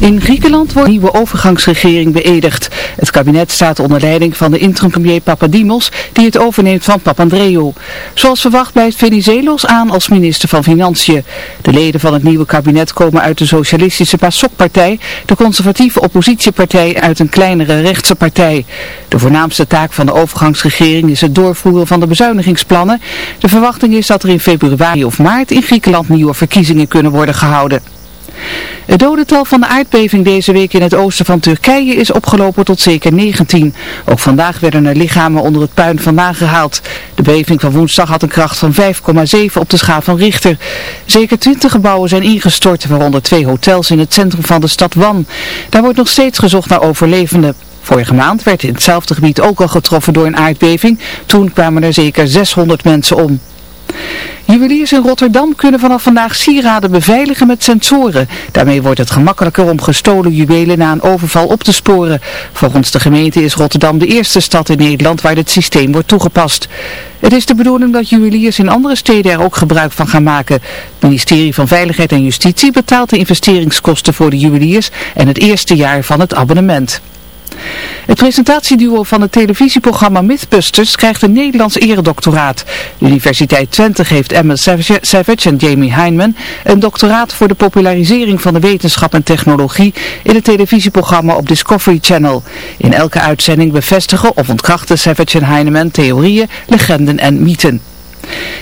In Griekenland wordt een nieuwe overgangsregering beëdigd. Het kabinet staat onder leiding van de interim-premier Papadimos, die het overneemt van Papandreou. Zoals verwacht blijft Venizelos aan als minister van Financiën. De leden van het nieuwe kabinet komen uit de socialistische PASOK-partij, de conservatieve oppositiepartij uit een kleinere rechtse partij. De voornaamste taak van de overgangsregering is het doorvoeren van de bezuinigingsplannen. De verwachting is dat er in februari of maart in Griekenland nieuwe verkiezingen kunnen worden gehouden. Het dodental van de aardbeving deze week in het oosten van Turkije is opgelopen tot zeker 19. Ook vandaag werden er lichamen onder het puin vandaan gehaald. De beving van woensdag had een kracht van 5,7 op de schaal van Richter. Zeker 20 gebouwen zijn ingestort, waaronder twee hotels in het centrum van de stad Wan. Daar wordt nog steeds gezocht naar overlevenden. Vorige maand werd in hetzelfde gebied ook al getroffen door een aardbeving. Toen kwamen er zeker 600 mensen om. Juweliers in Rotterdam kunnen vanaf vandaag sieraden beveiligen met sensoren. Daarmee wordt het gemakkelijker om gestolen juwelen na een overval op te sporen. Volgens de gemeente is Rotterdam de eerste stad in Nederland waar dit systeem wordt toegepast. Het is de bedoeling dat juweliers in andere steden er ook gebruik van gaan maken. Het ministerie van Veiligheid en Justitie betaalt de investeringskosten voor de juweliers en het eerste jaar van het abonnement. Het presentatieduo van het televisieprogramma Mythbusters krijgt een Nederlands eredoctoraat. Universiteit Twente geeft Emma Savage en Jamie Heineman een doctoraat voor de popularisering van de wetenschap en technologie in het televisieprogramma op Discovery Channel. In elke uitzending bevestigen of ontkrachten Savage en Heineman theorieën, legenden en mythen.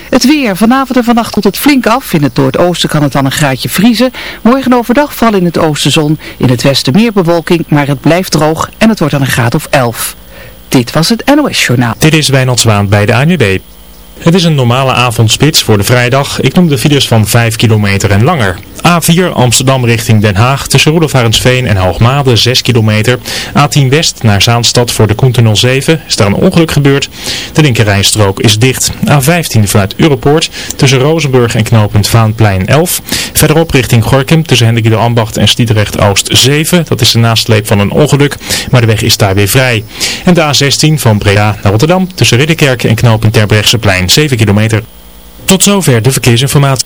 Het weer. Vanavond en vannacht komt het flink af. In het noordoosten kan het dan een graadje vriezen. Morgen overdag vallen in het oosten zon. In het westen meer bewolking, maar het blijft droog en het wordt dan een graad of 11. Dit was het NOS Journaal. Dit is Wijnald Zwaan bij de ANWB. Het is een normale avondspits voor de vrijdag. Ik noem de files van 5 kilometer en langer. A4 Amsterdam richting Den Haag tussen Roelofarensveen en Hoogmade 6 kilometer. A10 West naar Zaanstad voor de Koentunnel 7 is daar een ongeluk gebeurd. De linkerrijstrook is dicht. A15 vanuit Europoort tussen Rozenburg en knooppunt Vaanplein 11. Verderop richting Gorkum tussen Hendrik de Ambacht en Stiedrecht Oost 7. Dat is de nasleep van een ongeluk, maar de weg is daar weer vrij. En de A16 van Breda naar Rotterdam tussen Ridderkerk en knooppunt Terbrechtseplein 7 kilometer. Tot zover de verkeersinformatie.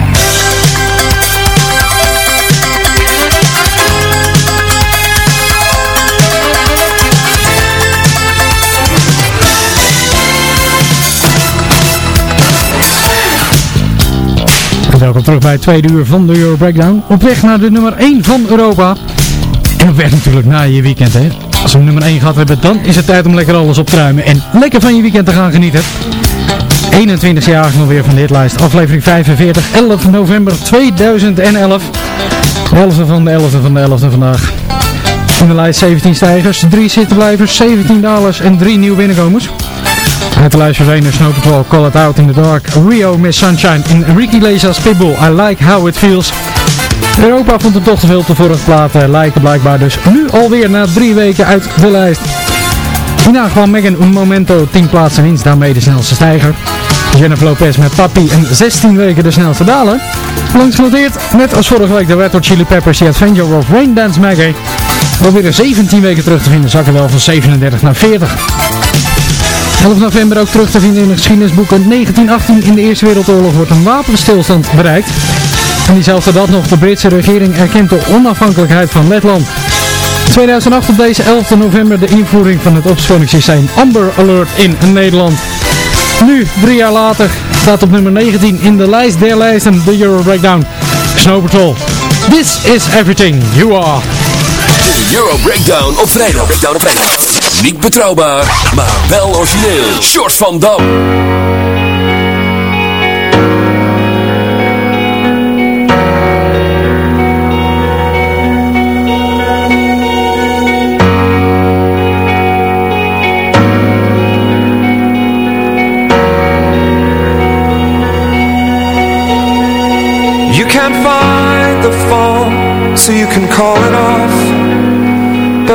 Welkom terug bij het tweede uur van de Euro Breakdown. Op weg naar de nummer 1 van Europa. En op weg natuurlijk naar je weekend, hè. Als we nummer 1 gehad hebben, dan is het tijd om lekker alles op te ruimen. En lekker van je weekend te gaan genieten. 21 jaar nog weer van dit lijst. Aflevering 45, 11 november 2011. 11 van de 11 van de 11 vandaag. In de lijst 17 stijgers, 3 zittenblijvers, 17 dalers en 3 nieuwe binnenkomers. Uit de lijst verdwenen Snow Patrol, Call It Out in the Dark, Rio Miss Sunshine en Ricky Leza's Pitbull, I Like How It Feels. Europa vond het toch te veel de vorige plaat uh, lijken blijkbaar, dus nu alweer na drie weken uit de lijst. Hierna kwam Megan Un Momento 10 plaatsen winst, daarmee de snelste stijger. Jennifer Lopez met Papi en 16 weken de snelste daler. Langs genoteerd, net als vorige week de Red Hot Chili Peppers, The Adventure of Rain Dance Maggie. Alweer 17 weken terug te vinden, zakken wel van 37 naar 40. 11 november ook terug te vinden in de geschiedenisboeken. 1918 in de Eerste Wereldoorlog wordt een wapenstilstand bereikt. En diezelfde dag nog, de Britse regering erkent de onafhankelijkheid van Letland. 2008 op deze 11 november de invoering van het opsporingssysteem Amber Alert in Nederland. Nu, drie jaar later, staat op nummer 19 in de lijst der lijsten de Euro Breakdown. Snow Patrol. This is everything you are. De Euro Breakdown op vrijdag. Breakdown. Niet betrouwbaar, maar wel origineel. Short van Dam. You can't find the phone, so you can call it off.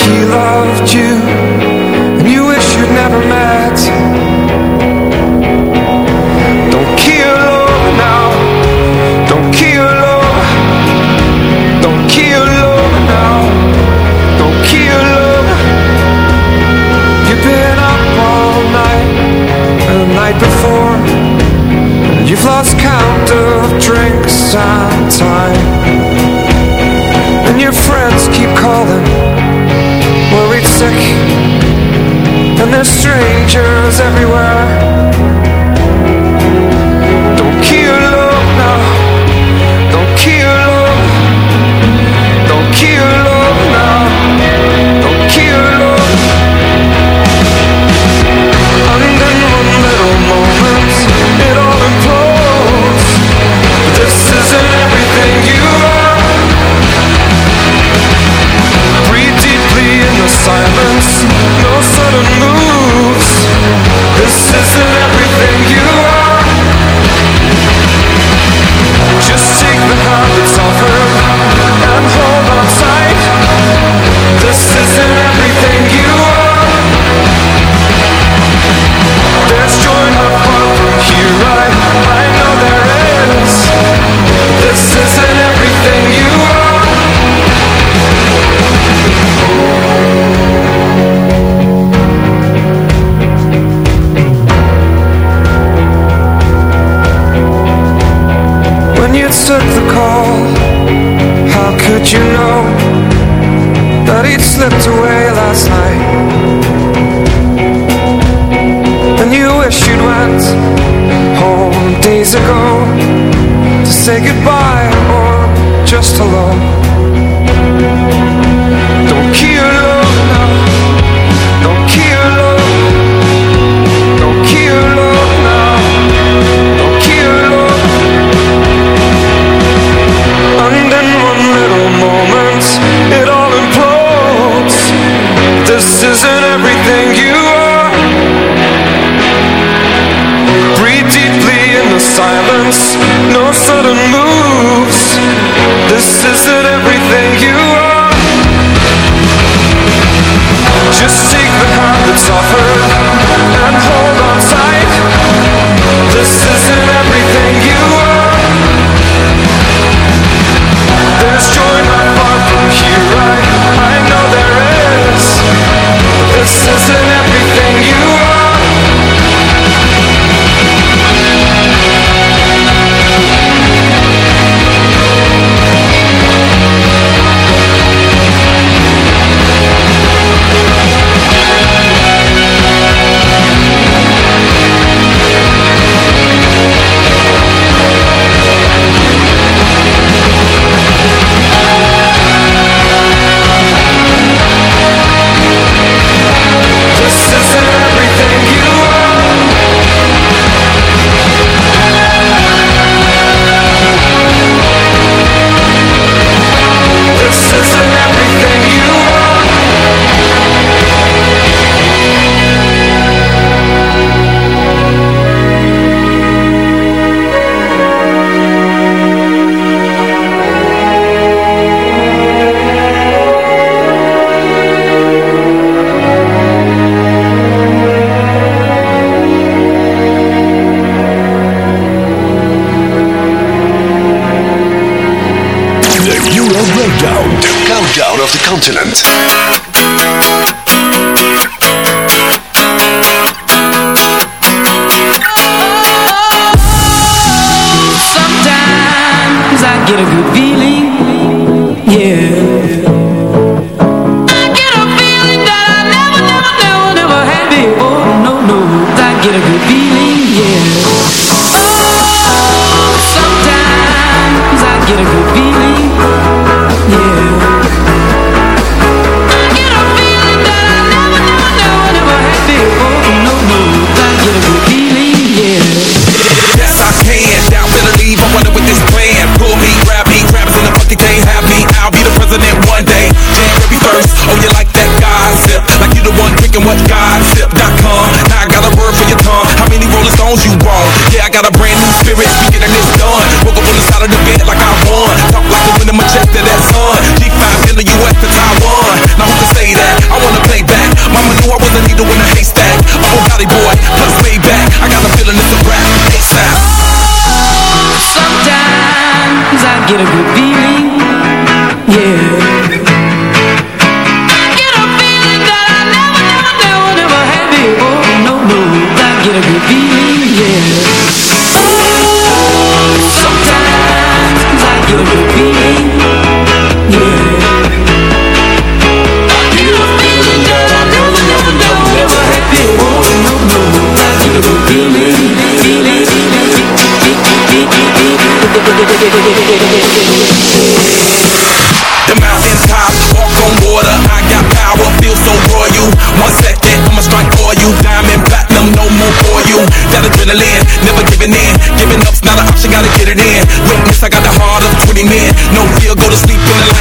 he loved you And you wish you'd never met. Don't kill love now. Don't kill love. Don't kill love now. Don't kill love. You've been up all night And the night before. And you've lost count of drinks and time. And your friends keep calling strangers everywhere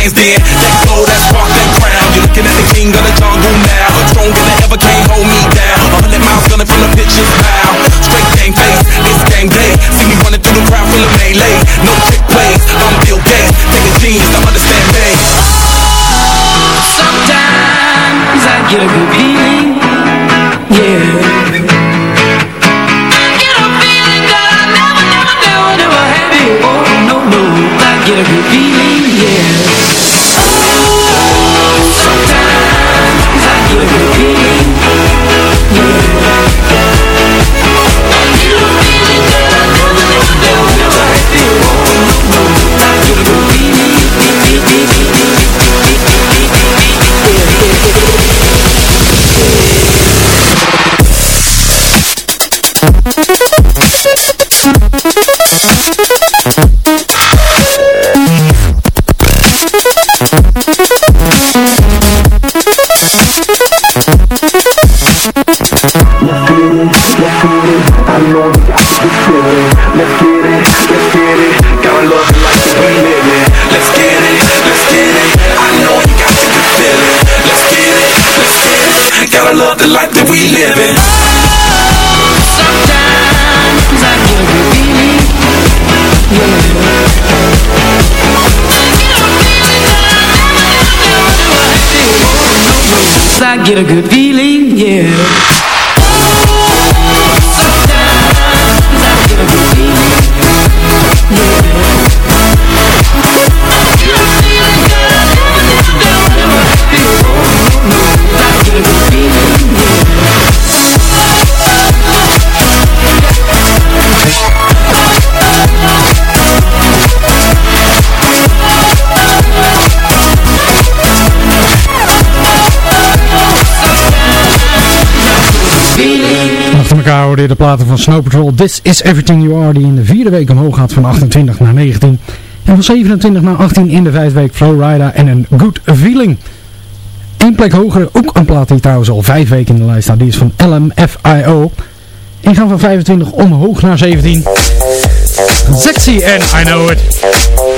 things did. I get a good feeling, yeah. De platen van Snow Patrol. This is Everything You Are, die in de vierde week omhoog gaat van 28 naar 19. En van 27 naar 18 in de vijfde week Flowrider en een Good Feeling. Eén plek hoger, ook een plaat die trouwens al vijf weken in de lijst staat. Die is van LMFIO. En gaan van 25 omhoog naar 17. Sexy and I Know It.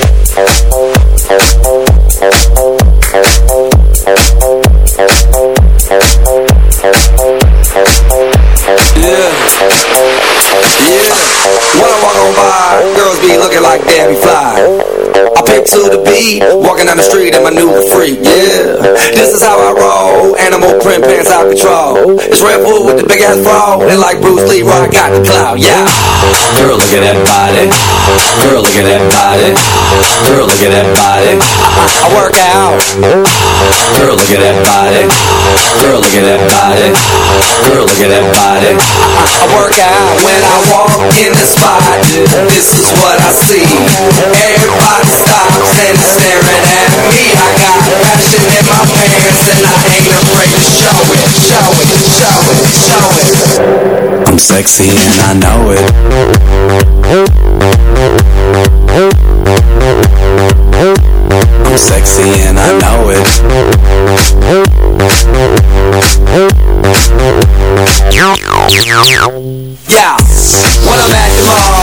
Looking like Debbie Fly to the beat. Walking down the street in my new freak, yeah. This is how I roll. Animal print pants out control. It's Red Bull with the big ass bra. And like Bruce Lee, I got the clout, yeah. Girl, look at that body. Girl, look at that body. Girl, look at that body. I work out. Girl, look at that body. Girl, look at that body. Girl, look at that body. I work out when I walk in the spot. This is what I see. Everybody stop stops and staring at me. I got passion in my pants and I ain't afraid to show it, show it, show it, show it. I'm sexy and I know it. I'm sexy and I know it. Yeah, when I'm at the mall,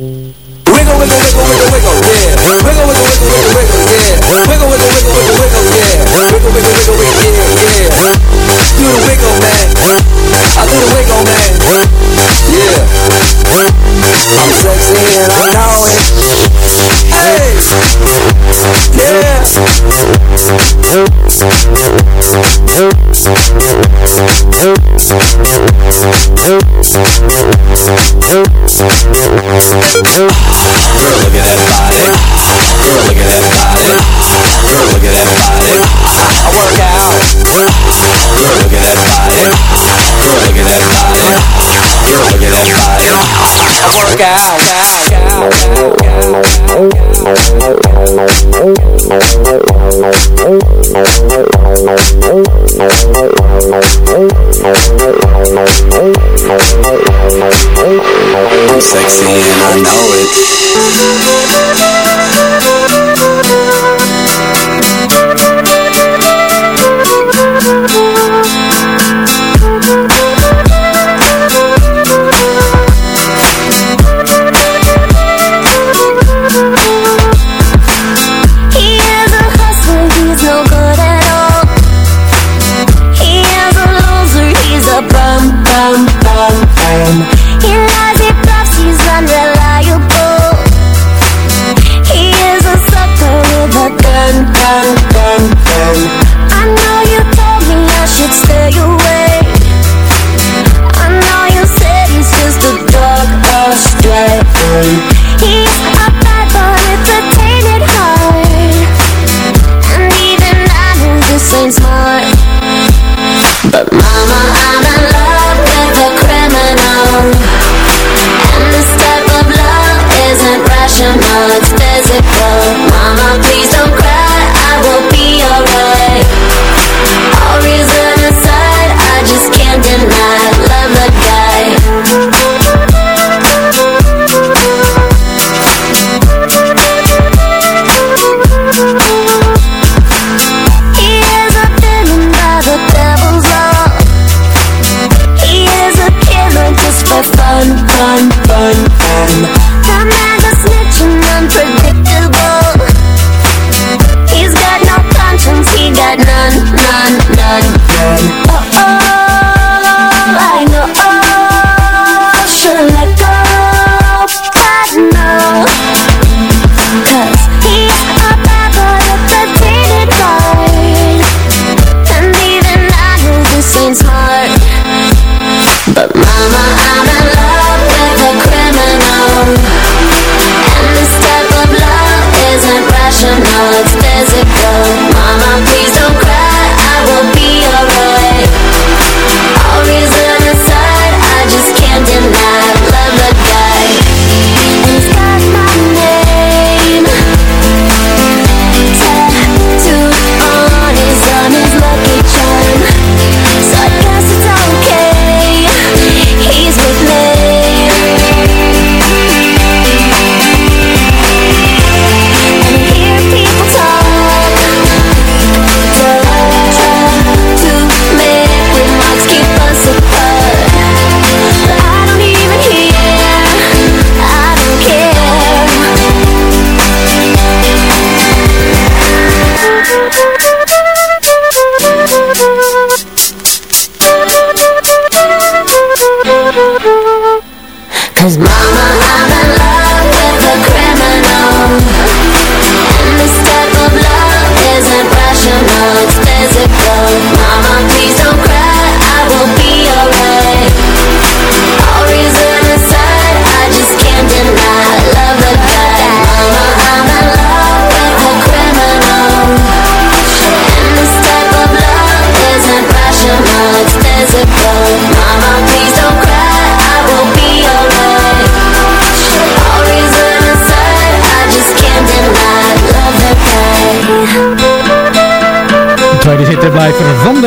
I mama,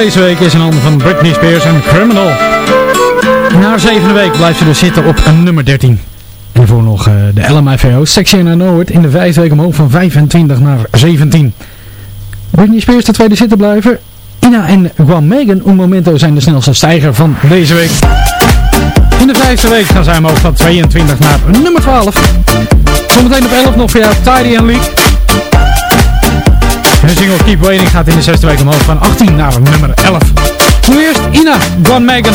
deze week is een ander van Britney Spears en Criminal. Na zevende week blijft ze dus zitten op nummer 13. En voor nog eh, de de LMFAO, Section Noord, in de vijfde week omhoog van 25 naar 17. Britney Spears de tweede zittenblijver. Ina en Juan Megan Un Momento zijn de snelste stijger van deze week. In de vijfde week gaan zij omhoog van 22 naar nummer 12. Zometeen op 11 nog voor Tidy en Leak. Hun single Keep Waiting gaat in de zesde week omhoog van 18 naar nummer 11. Hoe eerst Ina Van Megan.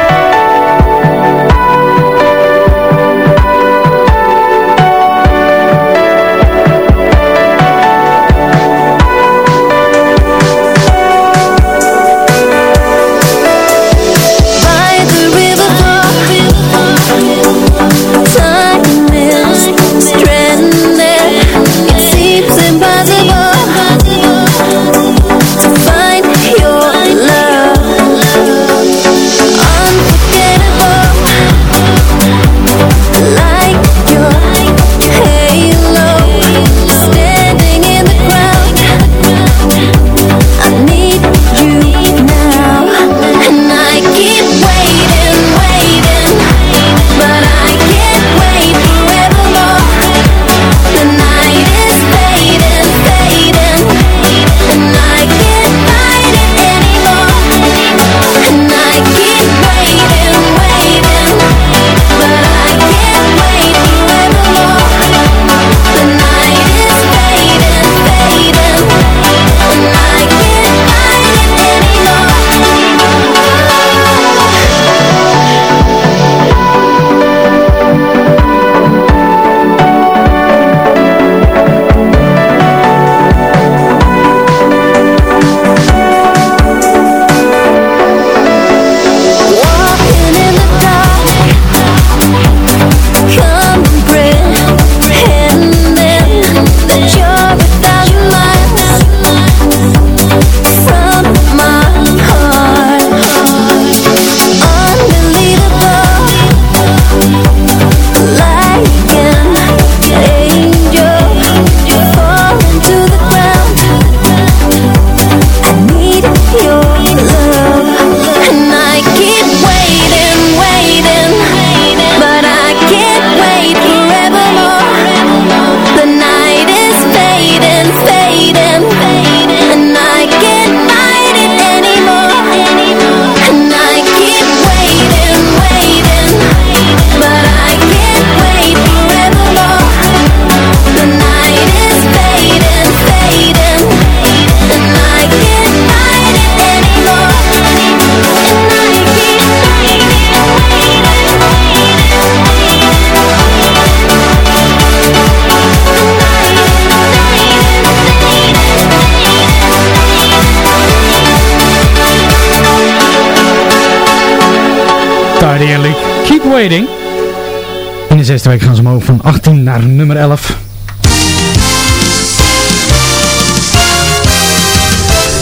In de zesde week gaan ze omhoog van 18 naar nummer 11.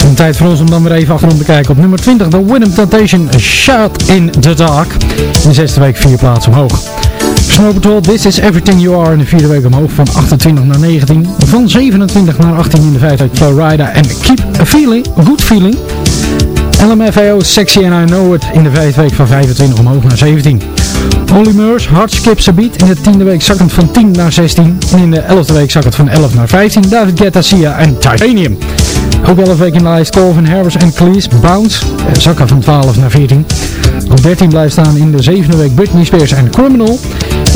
Een tijd voor ons om dan weer even achterom te kijken. Op nummer 20 de Winham Temptation Shot in the Dark. In de zesde week vier plaatsen omhoog. Snow Patrol, This Is Everything You Are in de vierde week omhoog van 28 naar 19. Van 27 naar 18 in de vijfde week Florida en Keep a Feeling, Good Feeling. LMFAO, Sexy and I Know It in de vijfde week van 25 omhoog naar 17. Holly Murs, Hard Skips a Beat in de tiende week zakkend van 10 naar 16. En in de elfde week zakkend van 11 naar 15. David Guetta, Sia en Titanium. Ook 11 weken in lijst Colvin Harris en Cleese, Bounce, eh, zakken van 12 naar 14. Op 13 blijft staan in de zevende week Britney Spears en Criminal.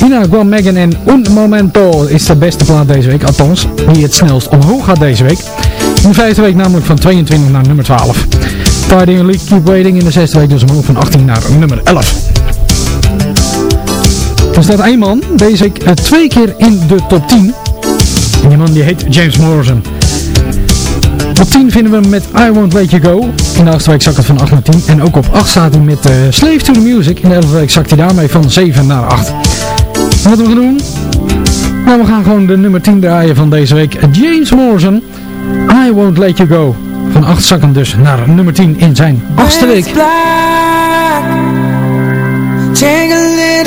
Ina Guam Megan en Un Momento is de beste plaat deze week, althans, die het snelst omhoog gaat deze week. In de vijfde week namelijk van 22 naar nummer 12. Party League Keep Waiting in de zesde week dus omhoog van 18 naar nummer 11. Er staat één man deze week eh, twee keer in de top 10. En die man die heet James Morrison. Op 10 vinden we hem met I Won't Let You Go. In de achtste week zakt het van 8 naar 10. En ook op 8 staat hij met uh, Slave to the Music. In de 11e week zakt hij daarmee van 7 naar 8. En wat we gaan doen? Nou, we gaan gewoon de nummer 10 draaien van deze week. James Morrison, I Won't Let You Go. Van 8 zakken dus naar nummer 10 in zijn achtste week.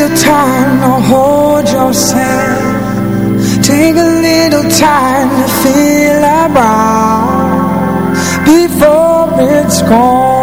Little time to hold yourself. Take a little time to feel around before it's gone.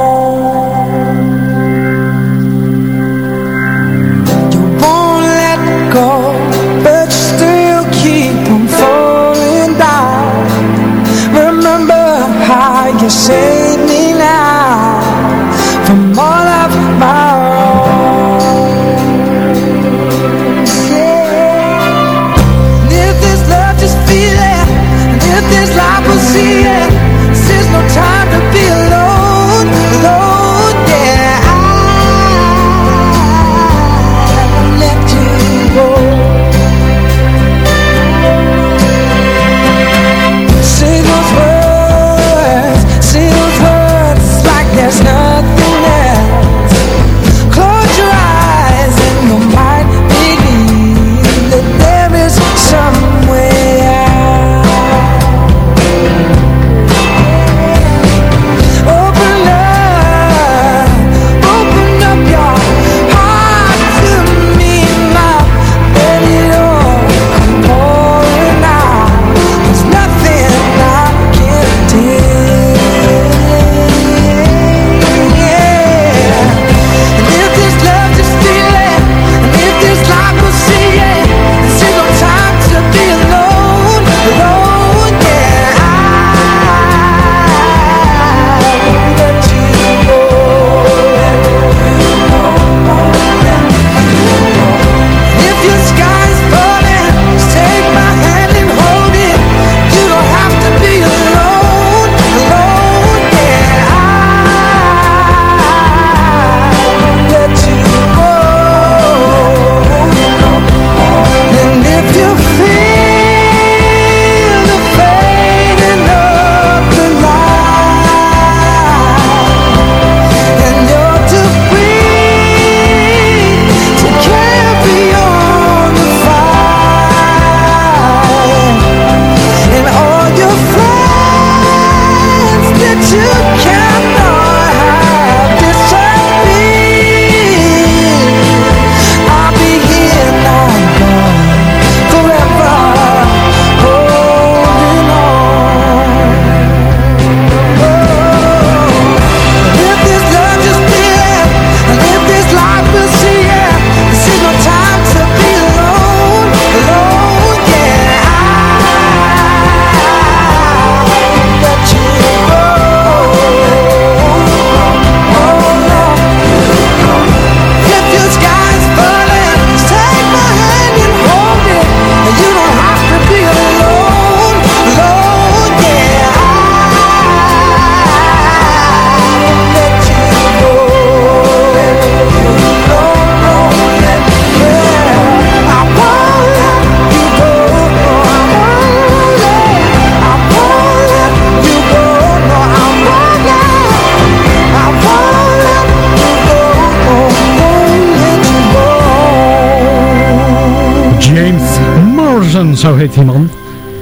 Zo heet die man.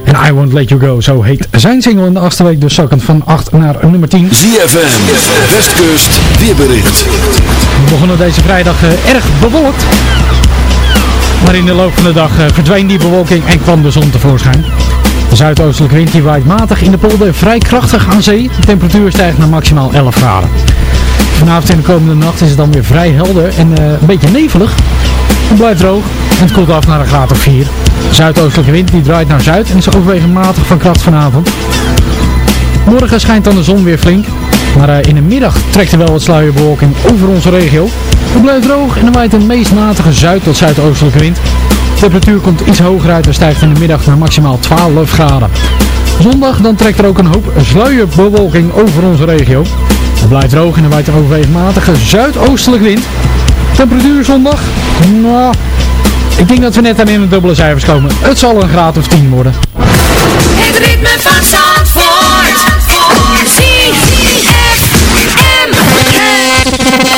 En I Won't Let You Go, zo heet zijn single in de achtste week. Dus zakkend van 8 naar nummer 10. ZFM, Westkust, weerbericht. We begonnen deze vrijdag eh, erg bewolkt. Maar in de loop van de dag eh, verdween die bewolking en kwam de zon tevoorschijn. De zuidoostelijke wind die waait matig in de polder vrij krachtig aan zee. De temperatuur stijgt naar maximaal 11 graden. Vanavond en de komende nacht is het dan weer vrij helder en eh, een beetje nevelig. Het blijft droog het koelt af naar een graad of 4. De zuidoostelijke wind die draait naar zuid en is overwegend matig van kracht vanavond. Morgen schijnt dan de zon weer flink. Maar eh, in de middag trekt er wel wat sluierbewolking over onze regio. Het blijft droog en er waait een meest matige zuid- tot zuidoostelijke wind. De temperatuur komt iets hoger uit en stijgt in de middag naar maximaal 12 graden. Zondag dan trekt er ook een hoop sluierbewolking over onze regio. Het blijft droog en er waait een overwegend matige zuidoostelijke wind. Temperatuur zondag? Nou, ik denk dat we net aan in de dubbele cijfers komen. Het zal een graad of 10 worden. Het ritme van Zandvoort. ZFM.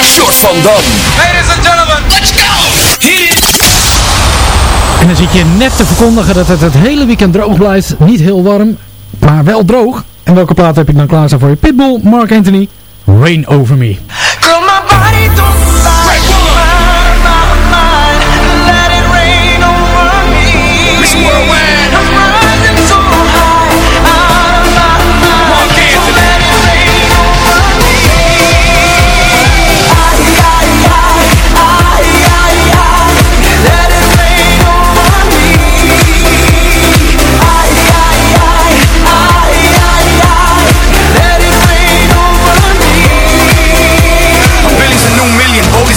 Short van Dam. Ladies and gentlemen, let's go. Hit it. En dan zit je net te verkondigen dat het het hele weekend droog blijft. Niet heel warm, maar wel droog. En welke plaat heb ik dan klaarstaan voor je? Pitbull, Mark Anthony, Rain Over Me.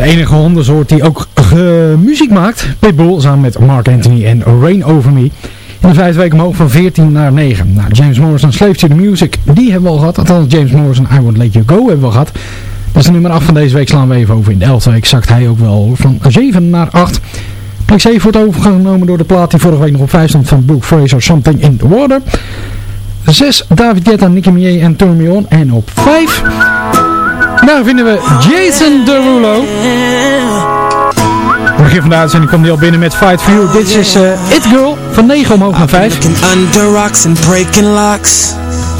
de enige hondensoort die ook muziek maakt. Pitbull samen met Mark Anthony en Rain Over Me. In de vijfde week omhoog van 14 naar 9. Nou, James Morrison, Slave to the Music, die hebben we al gehad. Althans, James Morrison, I Won't Let You Go hebben we gehad. Dat is de nummer 8 van deze week, slaan we even over. In de 11e week zakt hij ook wel van 7 naar 8. Plek 7 wordt overgenomen door de plaat die vorige week nog op 5 stond van Brooke Fraser, Something in the Water. 6, David Guetta, Nicki Minaj en Turn Me On. En op 5, daar vinden we Jason Derulo. Begin van de uitzending kwam hij al binnen met Fight For You. Dit is uh, It Girl, van 9 omhoog naar 5.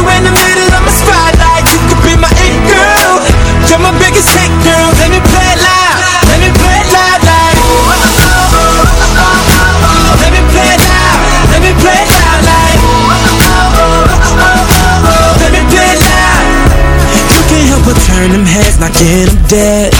you in the middle of my spotlight. You could be my it girl. You're my biggest hit girl. Let me play loud. Let me play loud like. Let me play loud. Let me play loud like. Let me play loud. You can't help but turn them heads, knocking them dead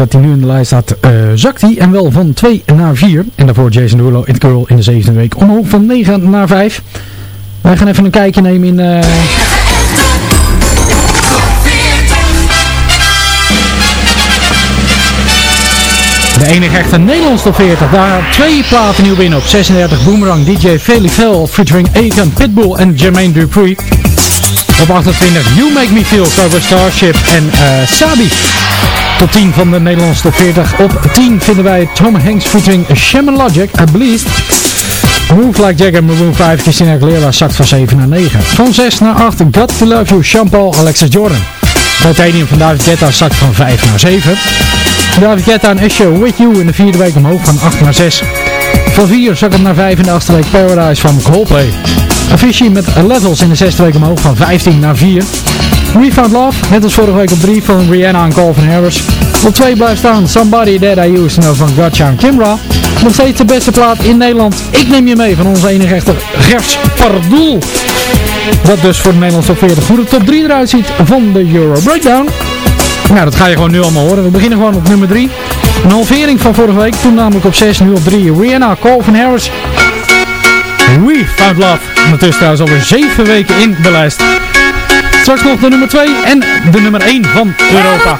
dat hij nu in de lijst staat, eh, zakt hij. En wel van 2 naar 4. En daarvoor Jason Derulo, It Girl in de zevende week omhoog van 9 naar 5. Wij gaan even een kijkje nemen in... eh, De enige echte Nederlands top 40. Daar twee platen nieuw binnen op 36 Boomerang DJ Felix featuring Akon, Pitbull en Jermaine Dupri. Op 28 You Make Me Feel cover Starship en eh, Sabi. Top 10 van de Nederlandse top 40. Op 10 vinden wij Tom Hanks featuring Shaman Logic, A Bleast. Move Like Jagger, Maroon 5, Christina Aguilera zakt van 7 naar 9. Van 6 naar 8, Got To Love You, Jean-Paul, Alexis Jordan. Titanium van David Guetta zakt van 5 naar 7. David Guetta en Esho With You in de vierde week omhoog van 8 naar 6. Van 4 zakt het naar 5 in de achtste week Paradise van Coldplay. Avicii met Levels in de zesde week omhoog van 15 naar 4. We Found Love, net als vorige week op 3 van Rihanna en Calvin Harris. Op 2 blijft staan Somebody That I Used to van Gotcha en Kimra. Nog steeds de beste plaat in Nederland. Ik neem je mee van onze enige echte Gers Pardoel. Wat dus voor de Nederlandse top 40 hoe de top 3 eruit ziet van de Euro Breakdown. Nou, dat ga je gewoon nu allemaal horen. We beginnen gewoon op nummer 3. Een halvering van vorige week, toen namelijk op 6, nu op 3. Rihanna, Calvin Harris. We Found Love. Ondertussen trouwens alweer 7 weken in de lijst. Straks nog de nummer 2 en de nummer 1 van Europa.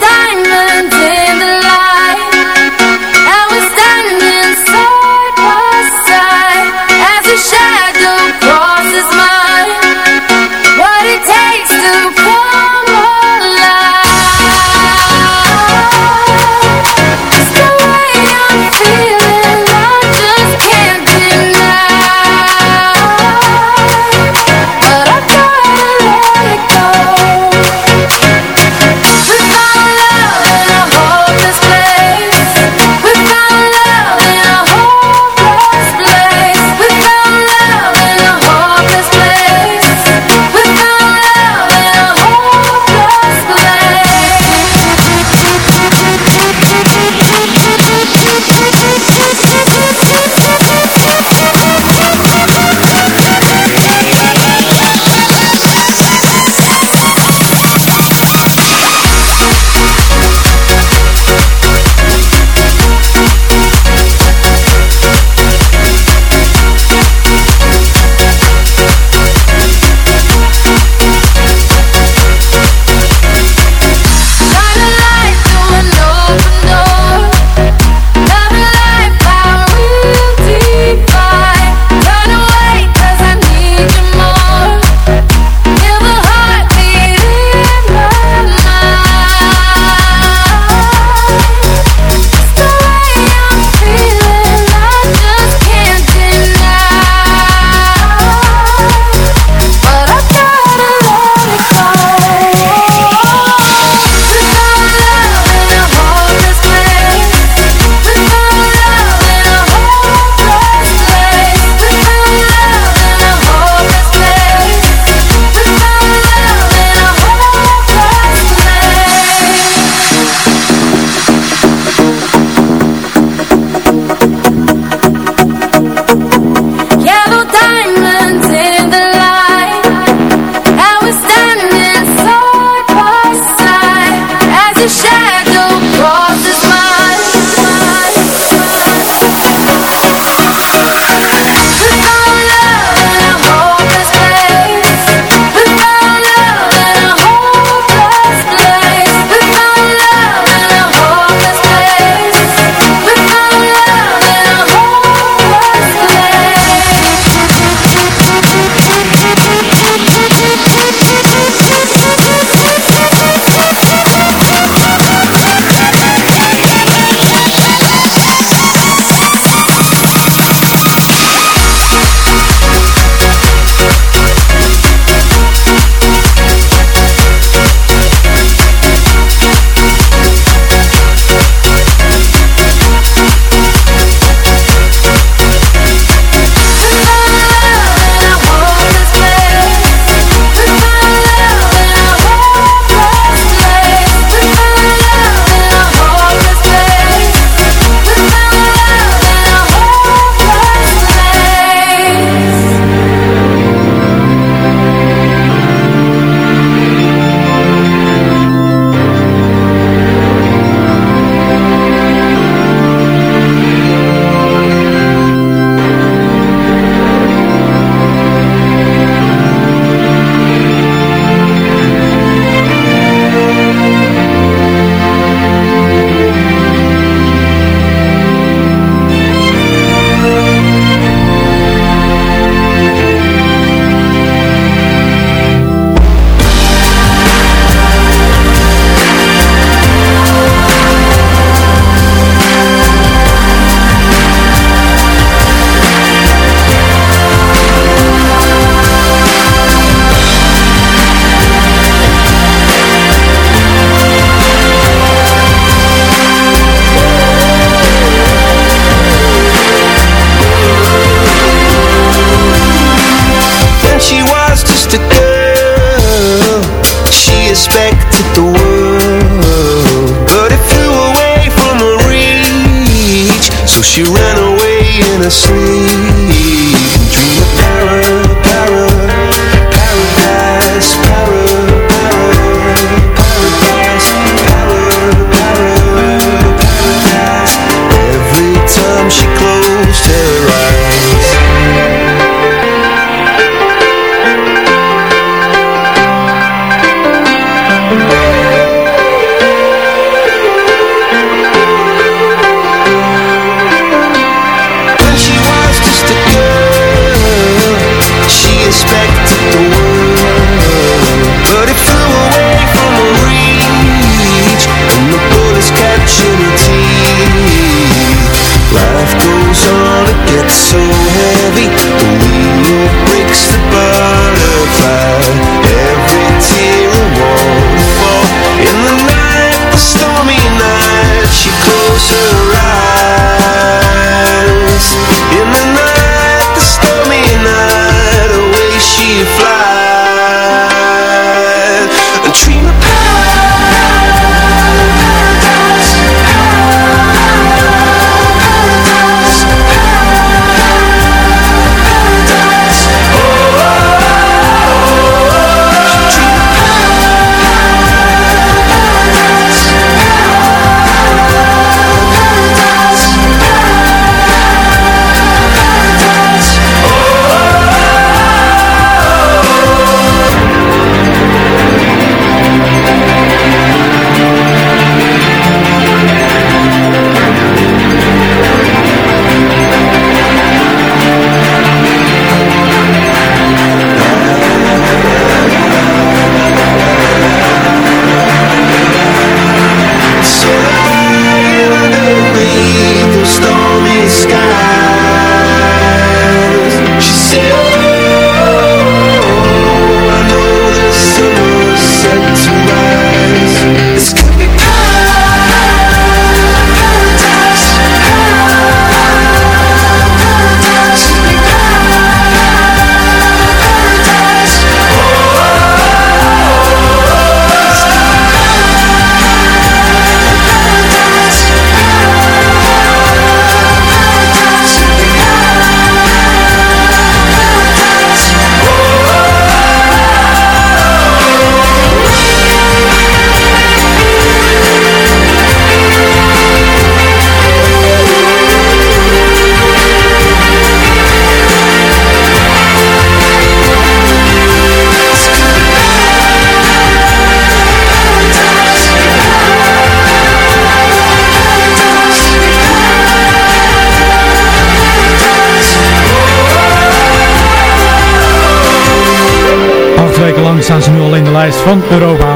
van Europa.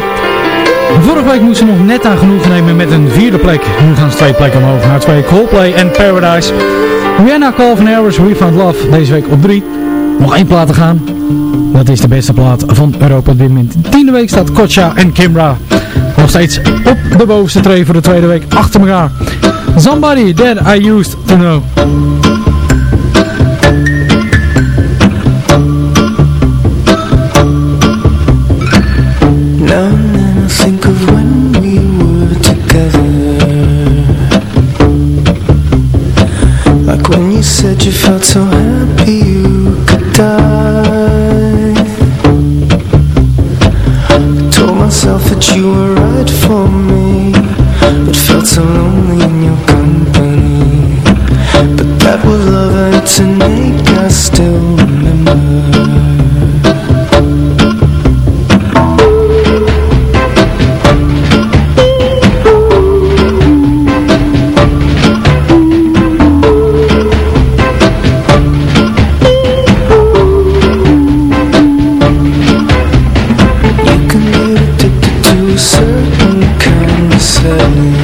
Vorige week moesten ze nog net aan genoeg nemen met een vierde plek. Nu gaan ze twee plekken omhoog naar twee Coldplay en Paradise. Rihanna Calvin Harris, We Found Love, deze week op drie. Nog één plaat te gaan. Dat is de beste plaat van Europa dit. Tiende week staat Kotja en Kimra. Nog steeds op de bovenste tree voor de tweede week achter elkaar. Somebody that I used to know. 的你。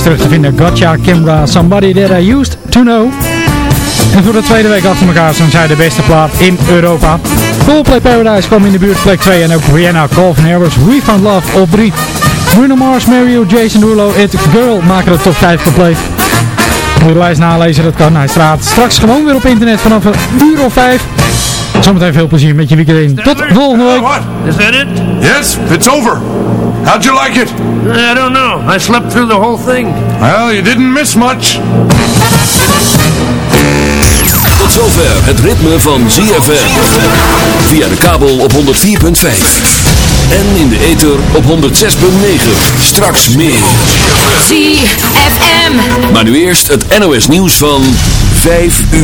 Terug te vinden. Gotcha, Kimbra, Somebody That I Used To Know. En voor de tweede week achter elkaar zijn zij de beste plaat in Europa. Coldplay Paradise kwam in de buurt plek 2 en ook Rihanna, Calvin Harris, We Found Love op 3. Bruno Mars, Mario, Jason Derulo, It Girl maken de top 5 compleet. Je de lijst nalezen, dat kan. Hij staat straks gewoon weer op internet vanaf een uur of 5. Zometeen veel plezier met je weekend in. Tot volgende week. Is that it? Yes, it's over. How'd you like it? I don't know. I slept through the whole thing. Well, you didn't miss much. Tot zover het ritme van ZFM. Via de kabel op 104.5. En in de ether op 106.9. Straks meer. ZFM. Maar nu eerst het NOS nieuws van 5 uur.